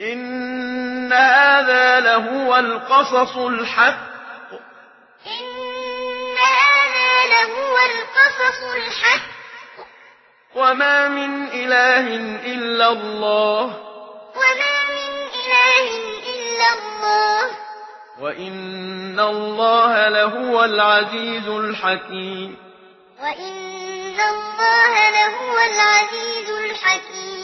إن هذا لهو القصص الحق إن هذا لهو القصص الحق وما من إله إلا الله وما من إله إلا الله وإن الله لهو العزيز الحكيم وإن الله لهو العزيز الحكيم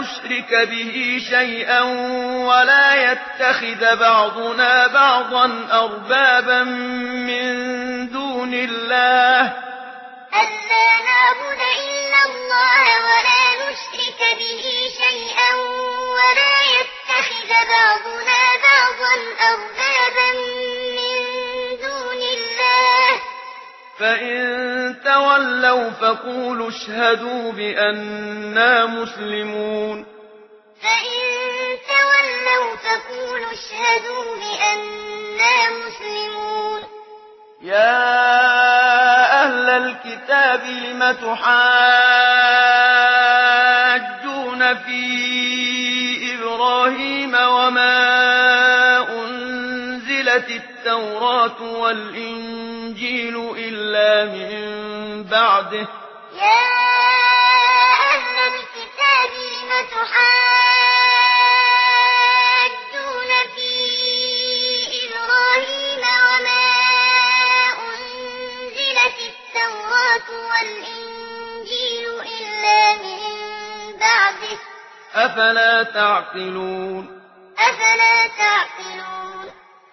نشرك به شيئا ولا يتخذ بعضنا بعضا أربابا من دون الله فإن تولوا فقولوا اشهدوا بِأَنَّا مسلمون فإن تولوا فقولوا اشهدوا بِأَنَّا مسلمون يا أهل الكتاب لم تحاجون في إبراهيم وما التوراة والإنجيل إلا من بعده. يا أهل الكتاب لم تحاجون في إبراهيم وما أنزلت التوراة والإنجيل إلا من بعده. أفلا تعقلون؟ أفلا تعقلون؟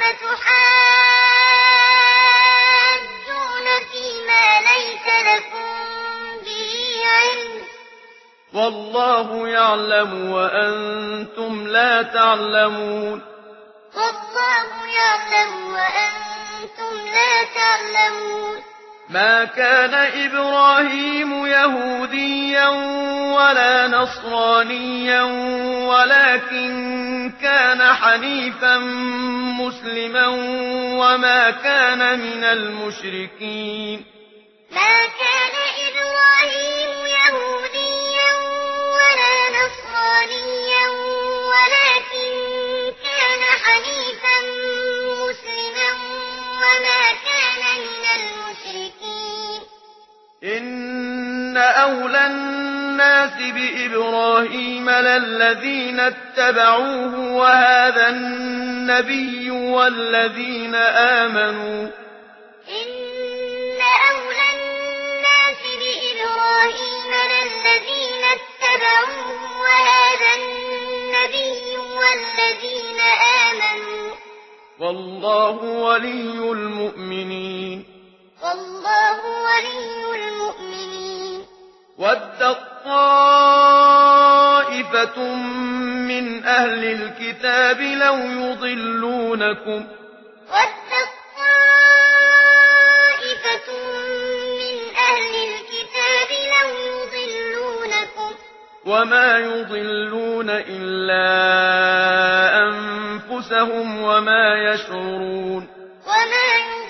لم تُحَاجُّونَ فِيمَا لَيْسَ لَكُم بِهِ عِلْمٌ. وَاللَّهُ يَعْلَمُ وَأَنتُمْ لَا تَعْلَمُونَ. وَاللَّهُ يَعْلَمُ وَأَنتُمْ لَا تَعْلَمُونَ. مَا كَانَ إِبْرَاهِيمُ ولا نصرانيا ولكن كان حنيفا مسلما وما كان من المشركين. ما كان إبراهيم يهوديا ولا نصرانيا ولكن كان حنيفا مسلما وما كان من المشركين. إن أولى الناس بإبراهيم للذين اتبعوه وهذا النبي والذين آمنوا. إن أولى الناس بإبراهيم للذين اتبعوه وهذا النبي والذين آمنوا. والله ولي المؤمنين. والله ولي المؤمنين. طائفة من أهل الكتاب لو يضلونكم طائفة من أهل الكتاب لو يضلونكم وما يضلون إلا أنفسهم وما يشعرون وما يضلون